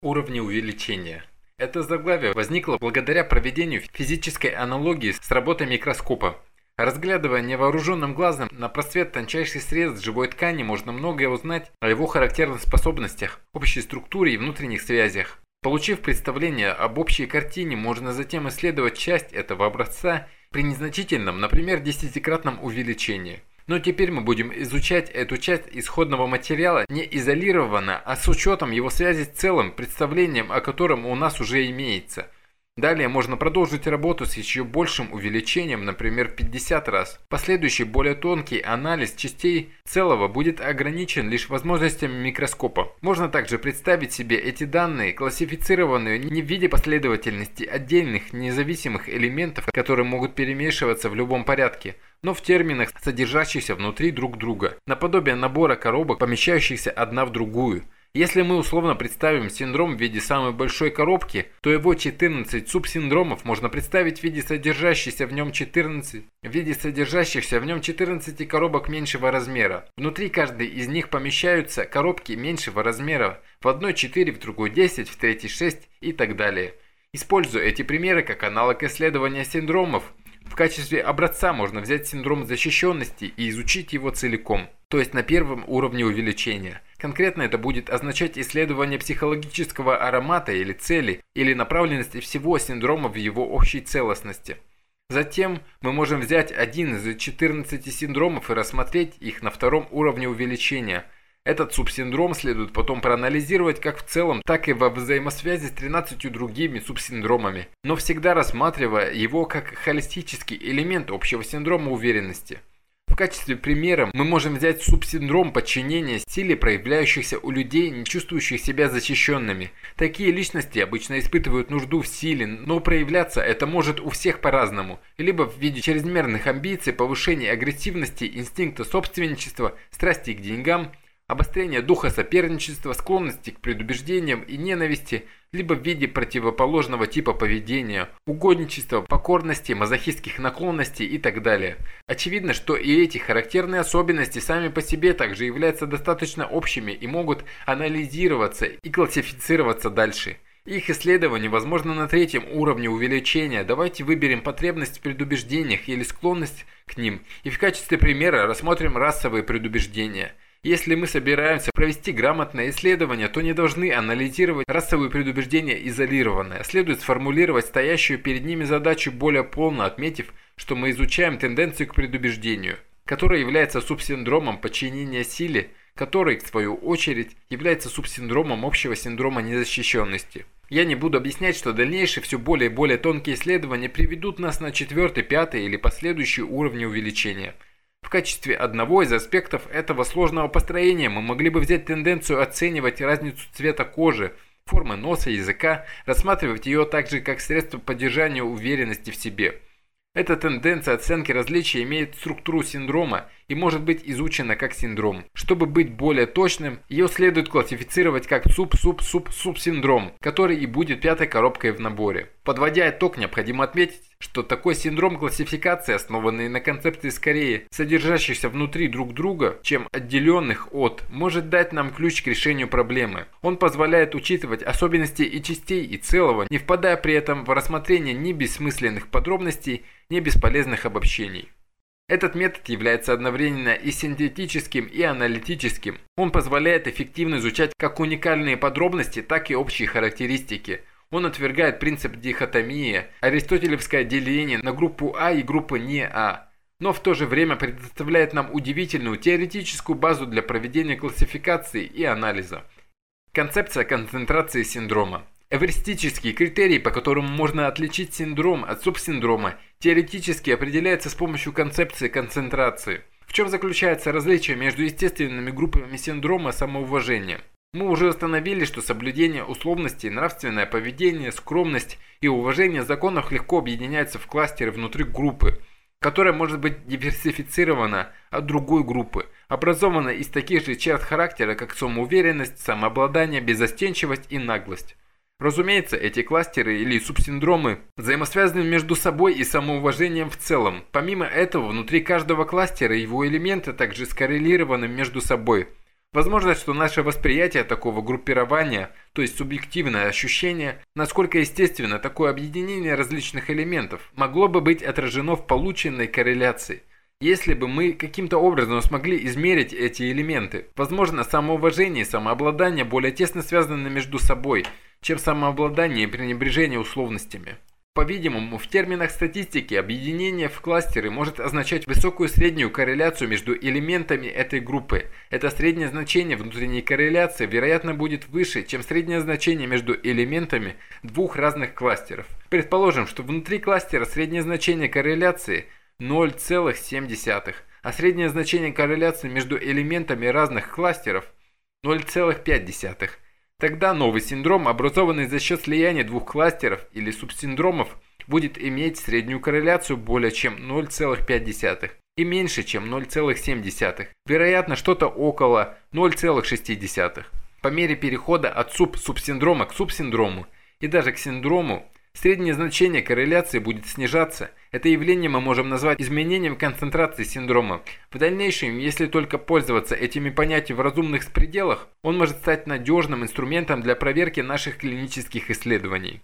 Уровни увеличения. Это заглавие возникло благодаря проведению физической аналогии с работой микроскопа. Разглядывая невооруженным глазом на просвет тончайших средств живой ткани, можно многое узнать о его характерных способностях, общей структуре и внутренних связях. Получив представление об общей картине, можно затем исследовать часть этого образца при незначительном, например, десятикратном увеличении. Но теперь мы будем изучать эту часть исходного материала не изолированно, а с учетом его связи с целым представлением, о котором у нас уже имеется – Далее можно продолжить работу с еще большим увеличением, например 50 раз. Последующий более тонкий анализ частей целого будет ограничен лишь возможностями микроскопа. Можно также представить себе эти данные, классифицированные не в виде последовательности отдельных независимых элементов, которые могут перемешиваться в любом порядке, но в терминах, содержащихся внутри друг друга, наподобие набора коробок, помещающихся одна в другую – если мы условно представим синдром в виде самой большой коробки, то его 14 субсиндромов можно представить в виде содержащихся в нем 14 в виде содержащихся в нем 14 коробок меньшего размера. Внутри каждой из них помещаются коробки меньшего размера, в одной 4, в другой 10, в третьей 6 и так далее. Используя эти примеры как аналог исследования синдромов, в качестве образца можно взять синдром защищенности и изучить его целиком, то есть на первом уровне увеличения. Конкретно это будет означать исследование психологического аромата или цели, или направленности всего синдрома в его общей целостности. Затем мы можем взять один из 14 синдромов и рассмотреть их на втором уровне увеличения – этот субсиндром следует потом проанализировать как в целом, так и во взаимосвязи с 13 другими субсиндромами, но всегда рассматривая его как холистический элемент общего синдрома уверенности. В качестве примера мы можем взять субсиндром подчинения силе, проявляющихся у людей, не чувствующих себя защищенными. Такие личности обычно испытывают нужду в силе, но проявляться это может у всех по-разному. Либо в виде чрезмерных амбиций, повышения агрессивности, инстинкта собственничества, страсти к деньгам – обострение духа соперничества, склонности к предубеждениям и ненависти, либо в виде противоположного типа поведения, угодничества, покорности, мазохистских наклонностей и так далее. Очевидно, что и эти характерные особенности сами по себе также являются достаточно общими и могут анализироваться и классифицироваться дальше. Их исследование возможно на третьем уровне увеличения. Давайте выберем потребность в предубеждениях или склонность к ним и в качестве примера рассмотрим расовые предубеждения – если мы собираемся провести грамотное исследование, то не должны анализировать расовые предубеждения изолированно, следует сформулировать стоящую перед ними задачу более полно, отметив, что мы изучаем тенденцию к предубеждению, которая является субсиндромом подчинения силе, который, в свою очередь, является субсиндромом общего синдрома незащищенности. Я не буду объяснять, что дальнейшие все более и более тонкие исследования приведут нас на четвертый, пятый или последующие уровни увеличения – в качестве одного из аспектов этого сложного построения мы могли бы взять тенденцию оценивать разницу цвета кожи, формы носа, языка, рассматривать ее также как средство поддержания уверенности в себе – эта тенденция оценки различия имеет структуру синдрома и может быть изучена как синдром. Чтобы быть более точным, ее следует классифицировать как суп-суп-суп-суп-синдром, который и будет пятой коробкой в наборе. Подводя итог, необходимо отметить, что такой синдром классификации, основанный на концепции скорее содержащихся внутри друг друга, чем отделенных от, может дать нам ключ к решению проблемы. Он позволяет учитывать особенности и частей и целого, не впадая при этом в рассмотрение ни бессмысленных подробностей, ни бесполезных обобщений. Этот метод является одновременно и синтетическим, и аналитическим. Он позволяет эффективно изучать как уникальные подробности, так и общие характеристики. Он отвергает принцип дихотомии, аристотелевское деление на группу А и группу не А, но в то же время предоставляет нам удивительную теоретическую базу для проведения классификации и анализа. Концепция концентрации синдрома. Эвристический критерий, по которому можно отличить синдром от субсиндрома, теоретически определяется с помощью концепции концентрации. В чем заключается различие между естественными группами синдрома самоуважения? Мы уже установили, что соблюдение условностей, нравственное поведение, скромность и уважение законов легко объединяются в кластеры внутри группы, которая может быть диверсифицирована от другой группы, образована из таких же черт характера, как самоуверенность, самообладание, безостенчивость и наглость. Разумеется, эти кластеры или субсиндромы взаимосвязаны между собой и самоуважением в целом. Помимо этого, внутри каждого кластера его элементы также скоррелированы между собой. Возможно, что наше восприятие такого группирования, то есть субъективное ощущение, насколько естественно такое объединение различных элементов, могло бы быть отражено в полученной корреляции. Если бы мы каким-то образом смогли измерить эти элементы, возможно, самоуважение и самообладание более тесно связаны между собой, чем самообладание и пренебрежение условностями. По-видимому, в терминах статистики объединение в кластеры может означать высокую среднюю корреляцию между элементами этой группы. Это среднее значение внутренней корреляции, вероятно, будет выше, чем среднее значение между элементами двух разных кластеров. Предположим, что внутри кластера среднее значение корреляции 0,7, а среднее значение корреляции между элементами разных кластеров 0,5. Тогда новый синдром, образованный за счет слияния двух кластеров или субсиндромов, будет иметь среднюю корреляцию более чем 0,5 и меньше, чем 0,7. Вероятно, что-то около 0,6. По мере перехода от суб-субсиндрома к субсиндрому и даже к синдрому Среднее значение корреляции будет снижаться. Это явление мы можем назвать изменением концентрации синдрома. В дальнейшем, если только пользоваться этими понятиями в разумных пределах, он может стать надежным инструментом для проверки наших клинических исследований.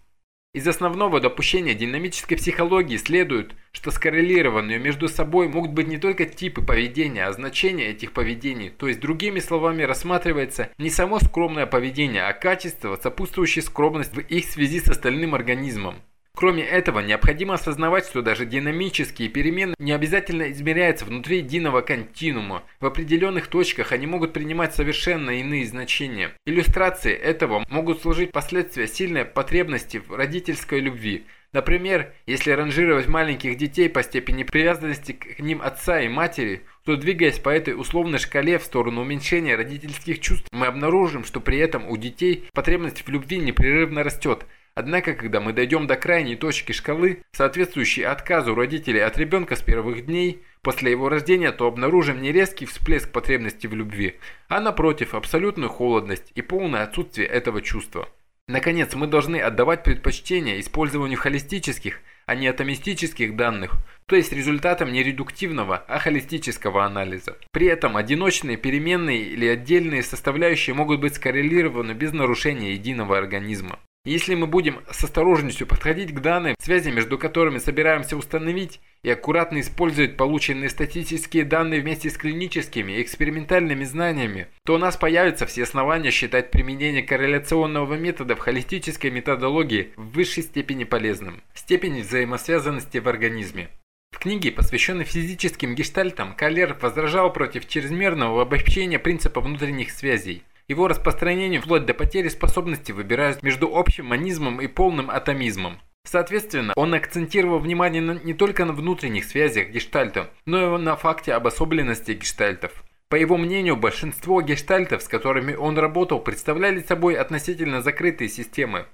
Из основного допущения динамической психологии следует, что скоррелированные между собой могут быть не только типы поведения, а значения этих поведений, то есть другими словами рассматривается не само скромное поведение, а качество, сопутствующее скромность в их связи с остальным организмом. Кроме этого, необходимо осознавать, что даже динамические перемены не обязательно измеряются внутри единого континуума. В определенных точках они могут принимать совершенно иные значения. Иллюстрацией этого могут служить последствия сильной потребности в родительской любви. Например, если ранжировать маленьких детей по степени привязанности к ним отца и матери, то двигаясь по этой условной шкале в сторону уменьшения родительских чувств, мы обнаружим, что при этом у детей потребность в любви непрерывно растет – Однако, когда мы дойдем до крайней точки шкалы, соответствующей отказу родителей от ребенка с первых дней, после его рождения, то обнаружим не резкий всплеск потребности в любви, а напротив, абсолютную холодность и полное отсутствие этого чувства. Наконец, мы должны отдавать предпочтение использованию холистических, а не атомистических данных, то есть результатам не редуктивного, а холистического анализа. При этом одиночные переменные или отдельные составляющие могут быть скоррелированы без нарушения единого организма. Если мы будем с осторожностью подходить к данным, связи между которыми собираемся установить, и аккуратно использовать полученные статистические данные вместе с клиническими и экспериментальными знаниями, то у нас появятся все основания считать применение корреляционного метода в холистической методологии в высшей степени полезным. Степень взаимосвязанности в организме. В книге, посвященной физическим гештальтам, Каллер возражал против чрезмерного обобщения принципа внутренних связей – его распространение вплоть до потери способности выбирают между общим манизмом и полным атомизмом. Соответственно, он акцентировал внимание на, не только на внутренних связях гештальта, но и на факте обособленности гештальтов. По его мнению, большинство гештальтов, с которыми он работал, представляли собой относительно закрытые системы.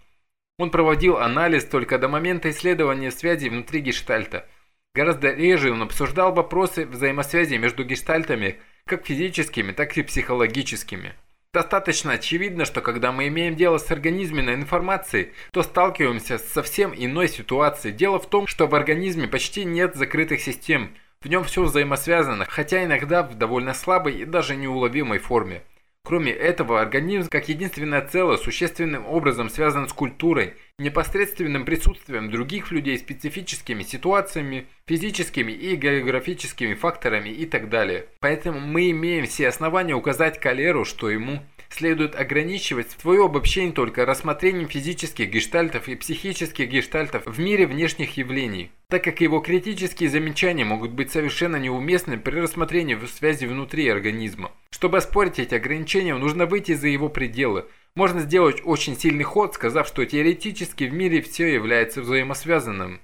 Он проводил анализ только до момента исследования связей внутри гештальта. Гораздо реже он обсуждал вопросы взаимосвязи между гештальтами, как физическими, так и психологическими. Достаточно очевидно, что когда мы имеем дело с организменной информацией, то сталкиваемся с совсем иной ситуацией. Дело в том, что в организме почти нет закрытых систем. В нем все взаимосвязано, хотя иногда в довольно слабой и даже неуловимой форме. Кроме этого, организм как единственное целое существенным образом связан с культурой, непосредственным присутствием других людей, специфическими ситуациями, физическими и географическими факторами и так далее. Поэтому мы имеем все основания указать Калеру, что ему следует ограничивать свое обобщение только рассмотрением физических гештальтов и психических гештальтов в мире внешних явлений, так как его критические замечания могут быть совершенно неуместны при рассмотрении связи внутри организма. Чтобы оспорить эти ограничения, нужно выйти за его пределы. Можно сделать очень сильный ход, сказав, что теоретически в мире все является взаимосвязанным.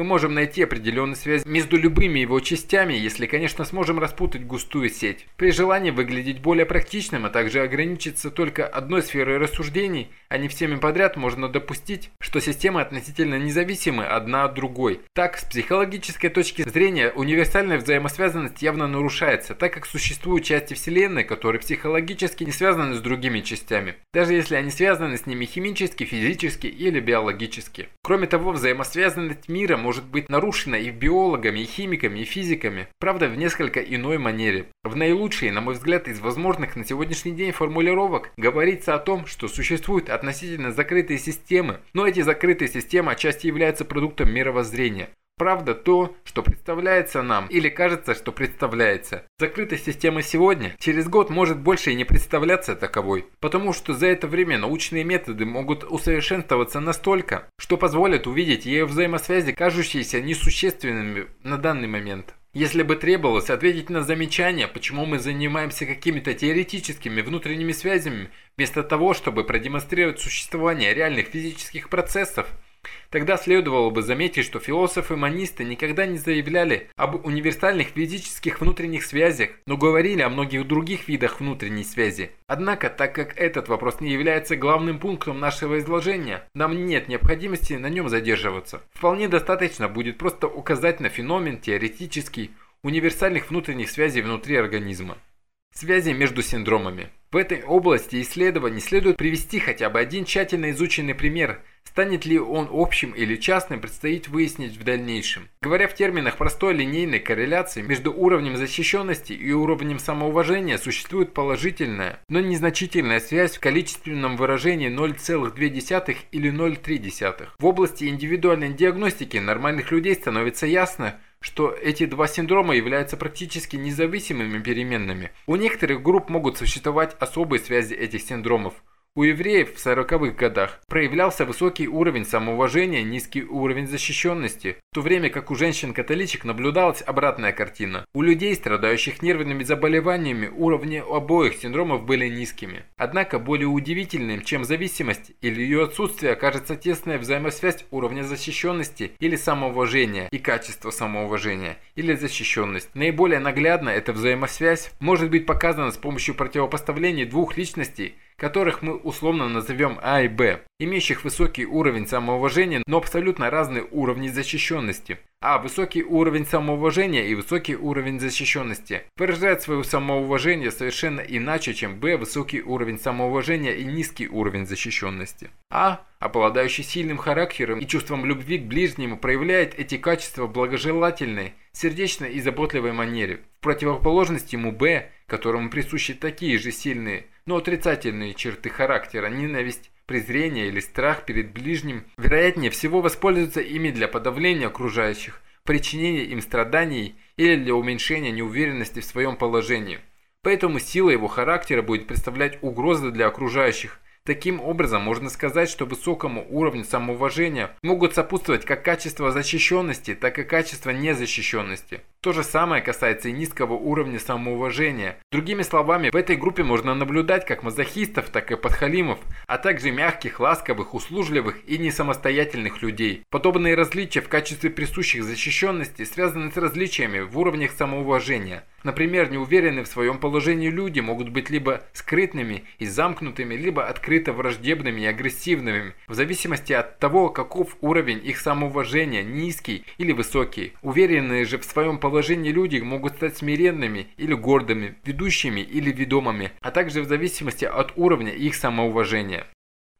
Мы можем найти определенную связь между любыми его частями, если, конечно, сможем распутать густую сеть. При желании выглядеть более практичным, а также ограничиться только одной сферой рассуждений, а не всеми подряд, можно допустить, что системы относительно независимы одна от другой. Так, с психологической точки зрения, универсальная взаимосвязанность явно нарушается, так как существуют части Вселенной, которые психологически не связаны с другими частями, даже если они связаны с ними химически, физически или биологически. Кроме того, взаимосвязанность мира может может быть нарушена и биологами, и химиками, и физиками, правда в несколько иной манере. В наилучшей, на мой взгляд, из возможных на сегодняшний день формулировок говорится о том, что существуют относительно закрытые системы, но эти закрытые системы отчасти являются продуктом мировоззрения. Правда то, что представляется нам, или кажется, что представляется. Закрытой система сегодня, через год может больше и не представляться таковой, потому что за это время научные методы могут усовершенствоваться настолько, что позволят увидеть ее взаимосвязи, кажущиеся несущественными на данный момент. Если бы требовалось ответить на замечание, почему мы занимаемся какими-то теоретическими внутренними связями, вместо того, чтобы продемонстрировать существование реальных физических процессов, Тогда следовало бы заметить, что философы-монисты никогда не заявляли об универсальных физических внутренних связях, но говорили о многих других видах внутренней связи. Однако, так как этот вопрос не является главным пунктом нашего изложения, нам нет необходимости на нем задерживаться. Вполне достаточно будет просто указать на феномен теоретический универсальных внутренних связей внутри организма. Связи между синдромами. В этой области исследований следует привести хотя бы один тщательно изученный пример. Станет ли он общим или частным, предстоит выяснить в дальнейшем. Говоря в терминах простой линейной корреляции между уровнем защищенности и уровнем самоуважения существует положительная, но незначительная связь в количественном выражении 0,2 или 0,3. В области индивидуальной диагностики нормальных людей становится ясно, что эти два синдрома являются практически независимыми переменными. У некоторых групп могут существовать особые связи этих синдромов. У евреев в 40-х годах проявлялся высокий уровень самоуважения, низкий уровень защищенности, в то время как у женщин-католичек наблюдалась обратная картина. У людей, страдающих нервными заболеваниями, уровни обоих синдромов были низкими. Однако более удивительным, чем зависимость или ее отсутствие, окажется тесная взаимосвязь уровня защищенности или самоуважения и качества самоуважения или защищенность. Наиболее наглядно эта взаимосвязь может быть показана с помощью противопоставления двух личностей – которых мы условно назовем А и Б, имеющих высокий уровень самоуважения, но абсолютно разные уровни защищенности. А. Высокий уровень самоуважения и высокий уровень защищенности выражают свое самоуважение совершенно иначе, чем Б. Высокий уровень самоуважения и низкий уровень защищенности. А. Обладающий сильным характером и чувством любви к ближнему проявляет эти качества благожелательной, сердечной и заботливой манере. В противоположность ему Б, которому присущи такие же сильные, но отрицательные черты характера, ненависть, презрение или страх перед ближним, вероятнее всего воспользуются ими для подавления окружающих, причинения им страданий или для уменьшения неуверенности в своем положении. Поэтому сила его характера будет представлять угрозы для окружающих. Таким образом, можно сказать, что высокому уровню самоуважения могут сопутствовать как качество защищенности, так и качество незащищенности. То же самое касается и низкого уровня самоуважения. Другими словами, в этой группе можно наблюдать как мазохистов, так и подхалимов, а также мягких, ласковых, услужливых и несамостоятельных людей. Подобные различия в качестве присущих защищенности связаны с различиями в уровнях самоуважения. Например, неуверенные в своем положении люди могут быть либо скрытными и замкнутыми, либо открыто враждебными и агрессивными, в зависимости от того, каков уровень их самоуважения, низкий или высокий. Уверенные же в своем положении положении люди могут стать смиренными или гордыми, ведущими или ведомыми, а также в зависимости от уровня их самоуважения.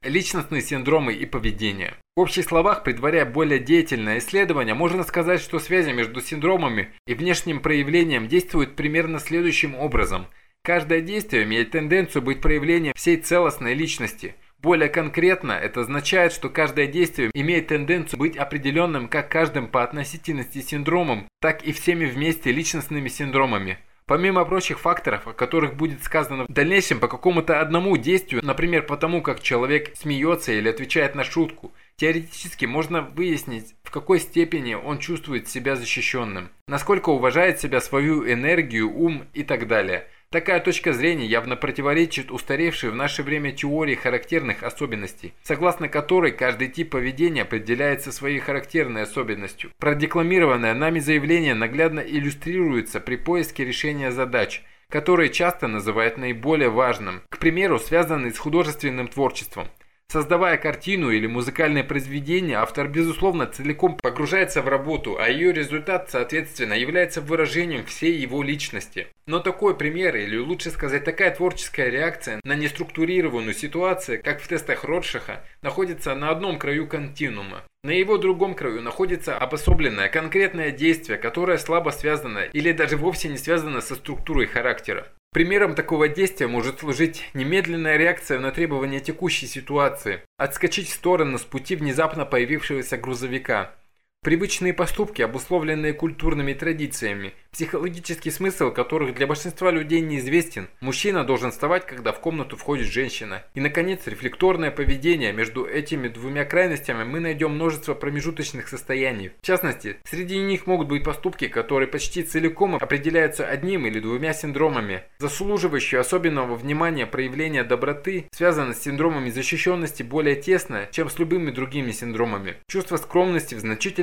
Личностные синдромы и поведение. В общих словах, предваряя более деятельное исследование, можно сказать, что связи между синдромами и внешним проявлением действуют примерно следующим образом. Каждое действие имеет тенденцию быть проявлением всей целостной личности – более конкретно, это означает, что каждое действие имеет тенденцию быть определенным как каждым по относительности синдромом, так и всеми вместе личностными синдромами. Помимо прочих факторов, о которых будет сказано в дальнейшем по какому-то одному действию, например, потому как человек смеется или отвечает на шутку, теоретически можно выяснить, в какой степени он чувствует себя защищенным, насколько уважает себя, свою энергию, ум и так далее – Такая точка зрения явно противоречит устаревшей в наше время теории характерных особенностей, согласно которой каждый тип поведения определяется своей характерной особенностью. Продекламированное нами заявление наглядно иллюстрируется при поиске решения задач, которые часто называют наиболее важным, к примеру, связанные с художественным творчеством. Создавая картину или музыкальное произведение, автор, безусловно, целиком погружается в работу, а ее результат, соответственно, является выражением всей его личности. Но такой пример, или лучше сказать, такая творческая реакция на неструктурированную ситуацию, как в тестах Ротшаха, находится на одном краю континуума. На его другом краю находится обособленное конкретное действие, которое слабо связано или даже вовсе не связано со структурой характера. Примером такого действия может служить немедленная реакция на требования текущей ситуации, отскочить в сторону с пути внезапно появившегося грузовика. Привычные поступки, обусловленные культурными традициями, психологический смысл которых для большинства людей неизвестен. Мужчина должен вставать, когда в комнату входит женщина. И, наконец, рефлекторное поведение. Между этими двумя крайностями мы найдем множество промежуточных состояний. В частности, среди них могут быть поступки, которые почти целиком определяются одним или двумя синдромами. Заслуживающие особенного внимания проявления доброты связаны с синдромами защищенности более тесно, чем с любыми другими синдромами. Чувство скромности в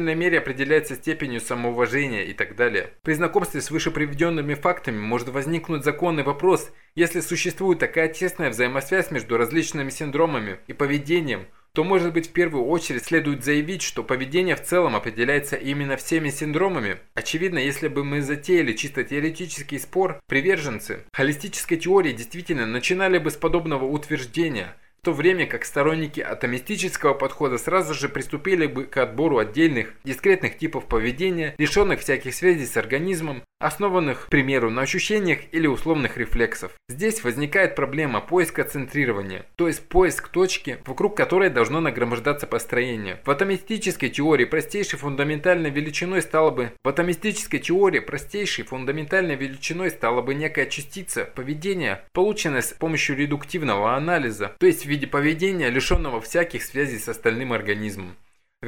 значительной мере определяется степенью самоуважения и так далее. При знакомстве с выше приведенными фактами может возникнуть законный вопрос, если существует такая тесная взаимосвязь между различными синдромами и поведением, то, может быть, в первую очередь следует заявить, что поведение в целом определяется именно всеми синдромами. Очевидно, если бы мы затеяли чисто теоретический спор, приверженцы холистической теории действительно начинали бы с подобного утверждения – то время как сторонники атомистического подхода сразу же приступили бы к отбору отдельных, дискретных типов поведения, лишенных всяких связей с организмом, основанных, к примеру, на ощущениях или условных рефлексов. Здесь возникает проблема поиска центрирования, то есть поиск точки, вокруг которой должно нагромождаться построение. В атомистической теории простейшей фундаментальной величиной стала бы в атомистической теории простейшей фундаментальной величиной стала бы некая частица поведения, полученная с помощью редуктивного анализа, то есть в виде поведения, лишенного всяких связей с остальным организмом.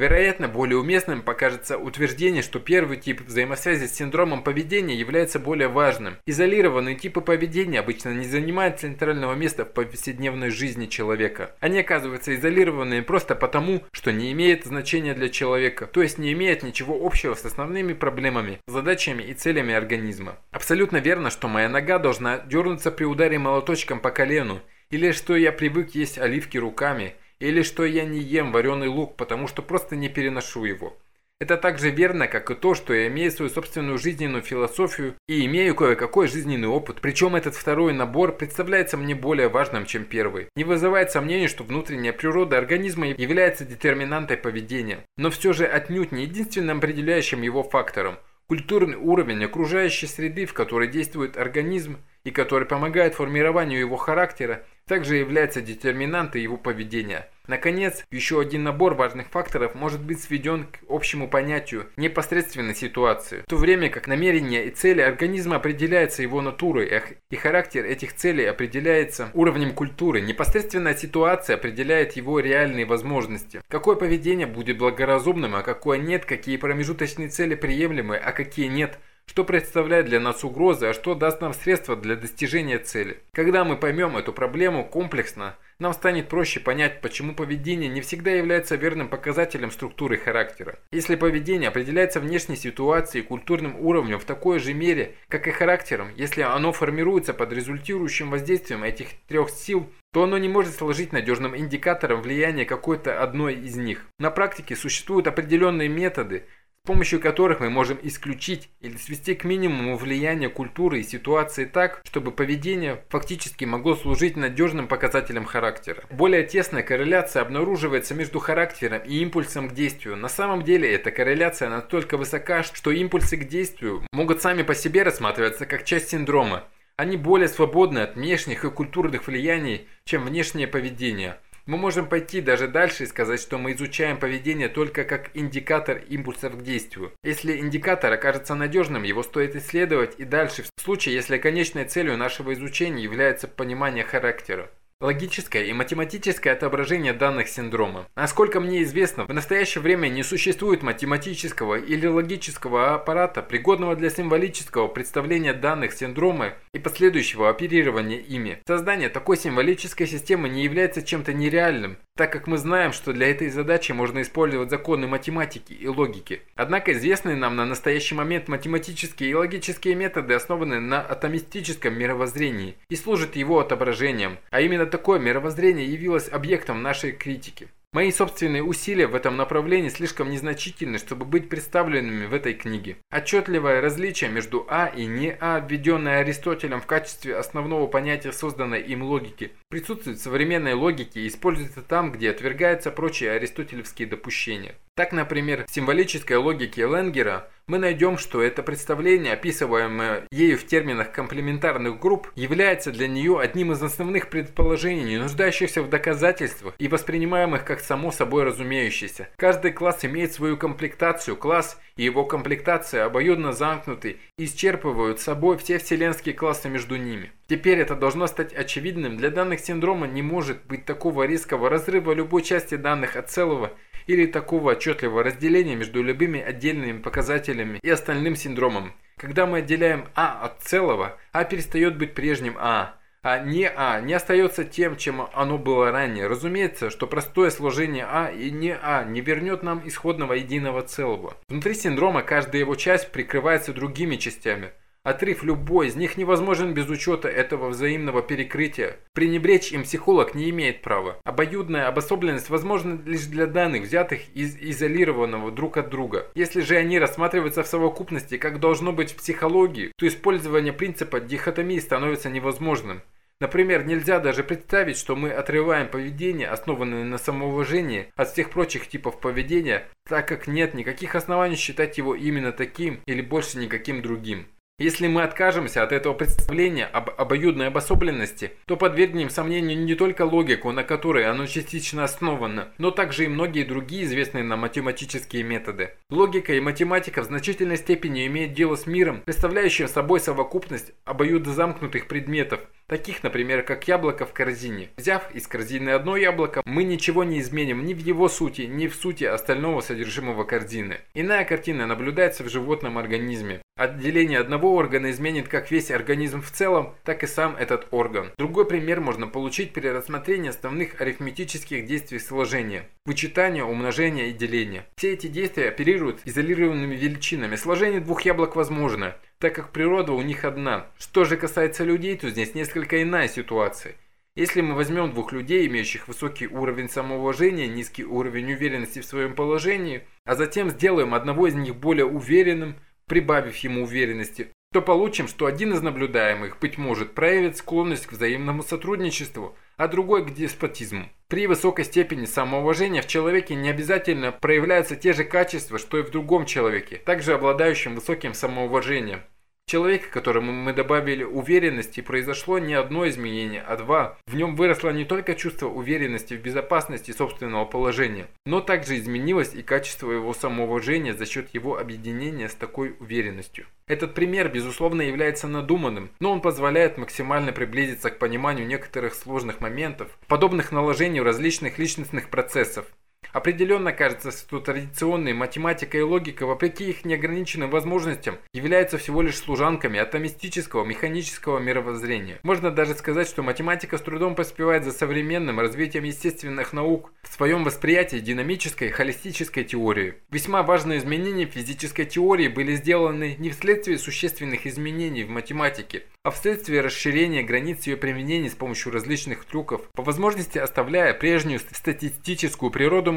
Вероятно, более уместным покажется утверждение, что первый тип взаимосвязи с синдромом поведения является более важным. Изолированные типы поведения обычно не занимают центрального места в повседневной жизни человека. Они оказываются изолированными просто потому, что не имеют значения для человека, то есть не имеют ничего общего с основными проблемами, задачами и целями организма. Абсолютно верно, что моя нога должна дернуться при ударе молоточком по колену, или что я привык есть оливки руками, или что я не ем вареный лук, потому что просто не переношу его. Это так же верно, как и то, что я имею свою собственную жизненную философию и имею кое-какой жизненный опыт, причем этот второй набор представляется мне более важным, чем первый. Не вызывает сомнений, что внутренняя природа организма является детерминантой поведения, но все же отнюдь не единственным определяющим его фактором. Культурный уровень окружающей среды, в которой действует организм и который помогает формированию его характера, также является детерминантой его поведения. Наконец, еще один набор важных факторов может быть сведен к общему понятию непосредственной ситуации, в то время как намерения и цели организма определяются его натурой, и характер этих целей определяется уровнем культуры. Непосредственная ситуация определяет его реальные возможности. Какое поведение будет благоразумным, а какое нет, какие промежуточные цели приемлемы, а какие нет – что представляет для нас угрозы, а что даст нам средства для достижения цели. Когда мы поймем эту проблему комплексно, нам станет проще понять, почему поведение не всегда является верным показателем структуры характера. Если поведение определяется внешней ситуацией и культурным уровнем в такой же мере, как и характером, если оно формируется под результирующим воздействием этих трех сил, то оно не может служить надежным индикатором влияния какой-то одной из них. На практике существуют определенные методы, с помощью которых мы можем исключить или свести к минимуму влияние культуры и ситуации так, чтобы поведение фактически могло служить надежным показателем характера. Более тесная корреляция обнаруживается между характером и импульсом к действию. На самом деле эта корреляция настолько высока, что импульсы к действию могут сами по себе рассматриваться как часть синдрома. Они более свободны от внешних и культурных влияний, чем внешнее поведение – мы можем пойти даже дальше и сказать, что мы изучаем поведение только как индикатор импульсов к действию. Если индикатор окажется надежным, его стоит исследовать и дальше, в случае, если конечной целью нашего изучения является понимание характера. Логическое и математическое отображение данных синдрома. Насколько мне известно, в настоящее время не существует математического или логического аппарата, пригодного для символического представления данных синдрома и последующего оперирования ими. Создание такой символической системы не является чем-то нереальным, так как мы знаем, что для этой задачи можно использовать законы математики и логики. Однако известные нам на настоящий момент математические и логические методы основаны на атомистическом мировоззрении и служат его отображением, а именно такое мировоззрение явилось объектом нашей критики. Мои собственные усилия в этом направлении слишком незначительны, чтобы быть представленными в этой книге. Отчетливое различие между А и не А, введенное Аристотелем в качестве основного понятия созданной им логики, присутствует в современной логике и используется там, где отвергаются прочие аристотелевские допущения. Так, например, в символической логике Ленгера мы найдем, что это представление, описываемое ею в терминах комплементарных групп, является для нее одним из основных предположений, не нуждающихся в доказательствах и воспринимаемых как само собой разумеющееся. Каждый класс имеет свою комплектацию, класс и его комплектация обоюдно замкнуты и исчерпывают собой все вселенские классы между ними. Теперь это должно стать очевидным. Для данных синдрома не может быть такого резкого разрыва любой части данных от целого или такого отчетливого разделения между любыми отдельными показателями и остальным синдромом. Когда мы отделяем А от целого, А перестает быть прежним А, а не А не остается тем, чем оно было ранее. Разумеется, что простое сложение А и не А не вернет нам исходного единого целого. Внутри синдрома каждая его часть прикрывается другими частями. Отрыв любой из них невозможен без учета этого взаимного перекрытия. Пренебречь им психолог не имеет права. Обоюдная обособленность возможна лишь для данных, взятых из изолированного друг от друга. Если же они рассматриваются в совокупности, как должно быть в психологии, то использование принципа дихотомии становится невозможным. Например, нельзя даже представить, что мы отрываем поведение, основанное на самоуважении, от всех прочих типов поведения, так как нет никаких оснований считать его именно таким или больше никаким другим. Если мы откажемся от этого представления об обоюдной обособленности, то подвергнем сомнению не только логику, на которой оно частично основано, но также и многие другие известные нам математические методы. Логика и математика в значительной степени имеют дело с миром, представляющим собой совокупность обоюдозамкнутых предметов, таких, например, как яблоко в корзине. Взяв из корзины одно яблоко, мы ничего не изменим ни в его сути, ни в сути остального содержимого корзины. Иная картина наблюдается в животном организме. Отделение одного органа изменит как весь организм в целом, так и сам этот орган. Другой пример можно получить при рассмотрении основных арифметических действий сложения. Вычитания, умножения и деления. Все эти действия оперируют изолированными величинами. Сложение двух яблок возможно – так как природа у них одна. Что же касается людей, то здесь несколько иная ситуация. Если мы возьмем двух людей, имеющих высокий уровень самоуважения, низкий уровень уверенности в своем положении, а затем сделаем одного из них более уверенным, прибавив ему уверенности, то получим, что один из наблюдаемых, быть может, проявит склонность к взаимному сотрудничеству, а другой к деспотизму. При высокой степени самоуважения в человеке не обязательно проявляются те же качества, что и в другом человеке, также обладающем высоким самоуважением человеке, которому мы добавили уверенности, произошло не одно изменение, а два. В нем выросло не только чувство уверенности в безопасности собственного положения, но также изменилось и качество его самоуважения за счет его объединения с такой уверенностью. Этот пример, безусловно, является надуманным, но он позволяет максимально приблизиться к пониманию некоторых сложных моментов, подобных наложению различных личностных процессов. Определенно кажется, что традиционная математика и логика, вопреки их неограниченным возможностям, являются всего лишь служанками атомистического механического мировоззрения. Можно даже сказать, что математика с трудом поспевает за современным развитием естественных наук в своем восприятии динамической холистической теории. Весьма важные изменения физической теории были сделаны не вследствие существенных изменений в математике, а вследствие расширения границ ее применения с помощью различных трюков, по возможности оставляя прежнюю статистическую природу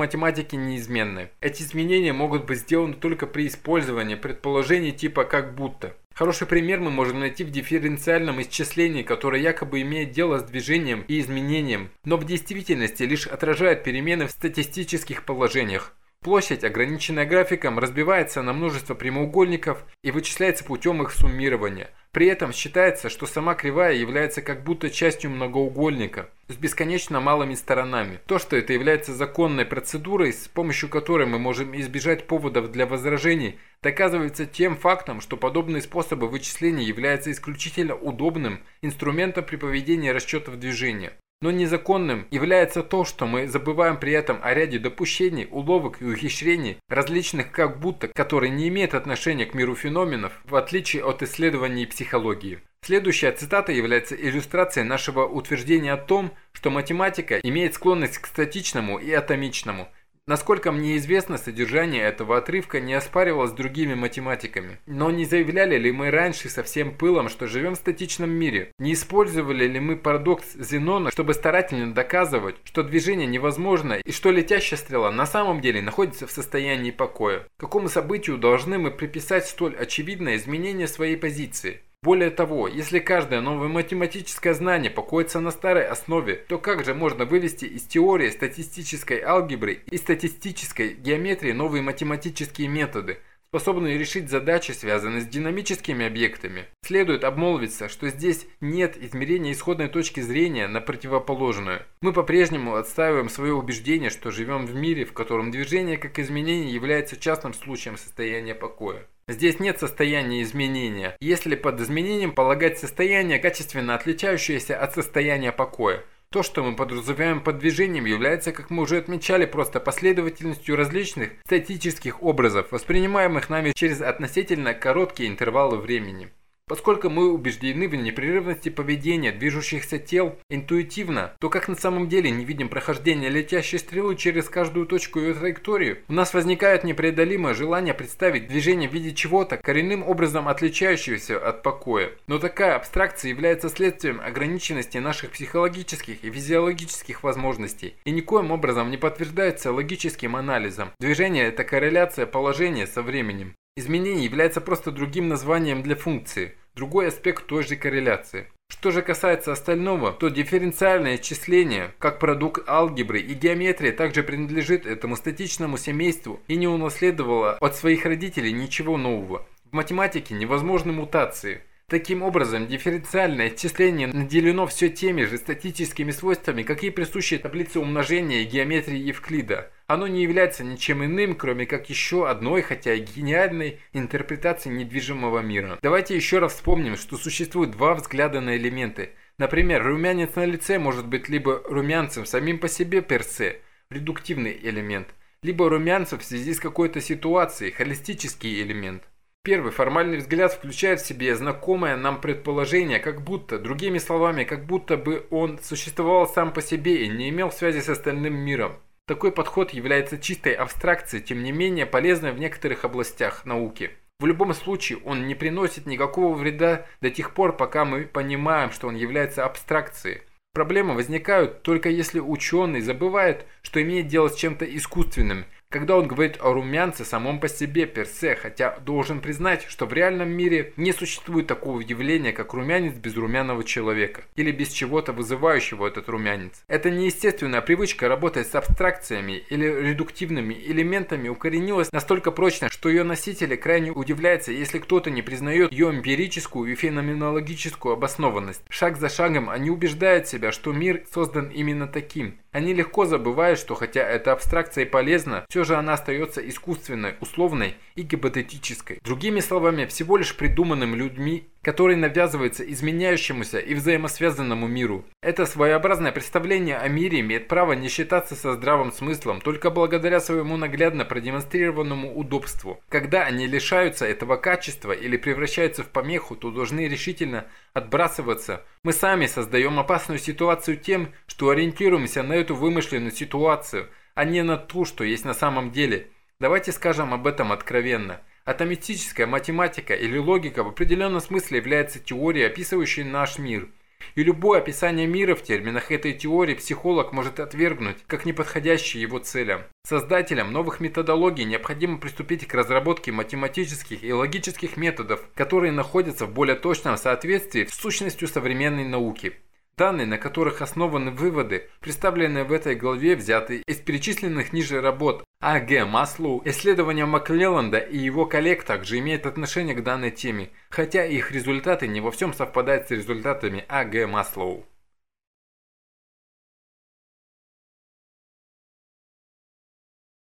неизменной. Эти изменения могут быть сделаны только при использовании предположений типа «как будто». Хороший пример мы можем найти в дифференциальном исчислении, которое якобы имеет дело с движением и изменением, но в действительности лишь отражает перемены в статистических положениях. Площадь, ограниченная графиком, разбивается на множество прямоугольников и вычисляется путем их суммирования. При этом считается, что сама кривая является как будто частью многоугольника с бесконечно малыми сторонами. То, что это является законной процедурой, с помощью которой мы можем избежать поводов для возражений, доказывается тем фактом, что подобные способы вычисления являются исключительно удобным инструментом при поведении расчетов движения. Но незаконным является то, что мы забываем при этом о ряде допущений, уловок и ухищрений, различных как будто, которые не имеют отношения к миру феноменов, в отличие от исследований психологии. Следующая цитата является иллюстрацией нашего утверждения о том, что математика имеет склонность к статичному и атомичному – Насколько мне известно, содержание этого отрывка не оспаривалось другими математиками. Но не заявляли ли мы раньше со всем пылом, что живем в статичном мире? Не использовали ли мы парадокс Зенона, чтобы старательно доказывать, что движение невозможно и что летящая стрела на самом деле находится в состоянии покоя? Какому событию должны мы приписать столь очевидное изменение своей позиции? Более того, если каждое новое математическое знание покоится на старой основе, то как же можно вывести из теории статистической алгебры и статистической геометрии новые математические методы, способные решить задачи, связанные с динамическими объектами? Следует обмолвиться, что здесь нет измерения исходной точки зрения на противоположную. Мы по-прежнему отстаиваем свое убеждение, что живем в мире, в котором движение как изменение является частным случаем состояния покоя. Здесь нет состояния изменения, если под изменением полагать состояние, качественно отличающееся от состояния покоя. То, что мы подразумеваем под движением, является, как мы уже отмечали, просто последовательностью различных статических образов, воспринимаемых нами через относительно короткие интервалы времени. Поскольку мы убеждены в непрерывности поведения движущихся тел интуитивно, то как на самом деле не видим прохождения летящей стрелы через каждую точку ее траектории, у нас возникает непреодолимое желание представить движение в виде чего-то, коренным образом отличающегося от покоя. Но такая абстракция является следствием ограниченности наших психологических и физиологических возможностей и никоим образом не подтверждается логическим анализом. Движение – это корреляция положения со временем. Изменение является просто другим названием для функции, другой аспект той же корреляции. Что же касается остального, то дифференциальное исчисление, как продукт алгебры и геометрии, также принадлежит этому статичному семейству и не унаследовало от своих родителей ничего нового. В математике невозможны мутации – Таким образом, дифференциальное исчисление наделено все теми же статическими свойствами, какие присущи таблице умножения и геометрии Евклида. Оно не является ничем иным, кроме как еще одной, хотя и гениальной, интерпретацией недвижимого мира. Давайте еще раз вспомним, что существует два взгляда на элементы. Например, румянец на лице может быть либо румянцем самим по себе персе, редуктивный элемент, либо румянцем в связи с какой-то ситуацией, холистический элемент. Первый формальный взгляд включает в себе знакомое нам предположение, как будто, другими словами, как будто бы он существовал сам по себе и не имел связи с остальным миром. Такой подход является чистой абстракцией, тем не менее полезной в некоторых областях науки. В любом случае он не приносит никакого вреда до тех пор, пока мы понимаем, что он является абстракцией. Проблемы возникают только если ученый забывает, что имеет дело с чем-то искусственным, когда он говорит о румянце самом по себе персе, хотя должен признать, что в реальном мире не существует такого явления, как румянец без румяного человека, или без чего-то вызывающего этот румянец. Это неестественная привычка работать с абстракциями или редуктивными элементами укоренилась настолько прочно, что ее носители крайне удивляются, если кто-то не признает ее эмпирическую и феноменологическую обоснованность. Шаг за шагом они убеждают себя, что мир создан именно таким, они легко забывают, что хотя эта абстракция и полезна, все же она остается искусственной, условной и гипотетической. Другими словами, всего лишь придуманным людьми который навязывается изменяющемуся и взаимосвязанному миру. Это своеобразное представление о мире имеет право не считаться со здравым смыслом только благодаря своему наглядно продемонстрированному удобству. Когда они лишаются этого качества или превращаются в помеху, то должны решительно отбрасываться. Мы сами создаем опасную ситуацию тем, что ориентируемся на эту вымышленную ситуацию, а не на ту, что есть на самом деле. Давайте скажем об этом откровенно – Атомистическая математика или логика в определенном смысле является теорией, описывающей наш мир. И любое описание мира в терминах этой теории психолог может отвергнуть, как неподходящее его целям. Создателям новых методологий необходимо приступить к разработке математических и логических методов, которые находятся в более точном соответствии с сущностью современной науки. Данные, на которых основаны выводы, представленные в этой главе, взяты из перечисленных ниже работ А.Г. Маслоу. Исследования Маклелланда и его коллег также имеют отношение к данной теме, хотя их результаты не во всем совпадают с результатами А.Г. Маслоу.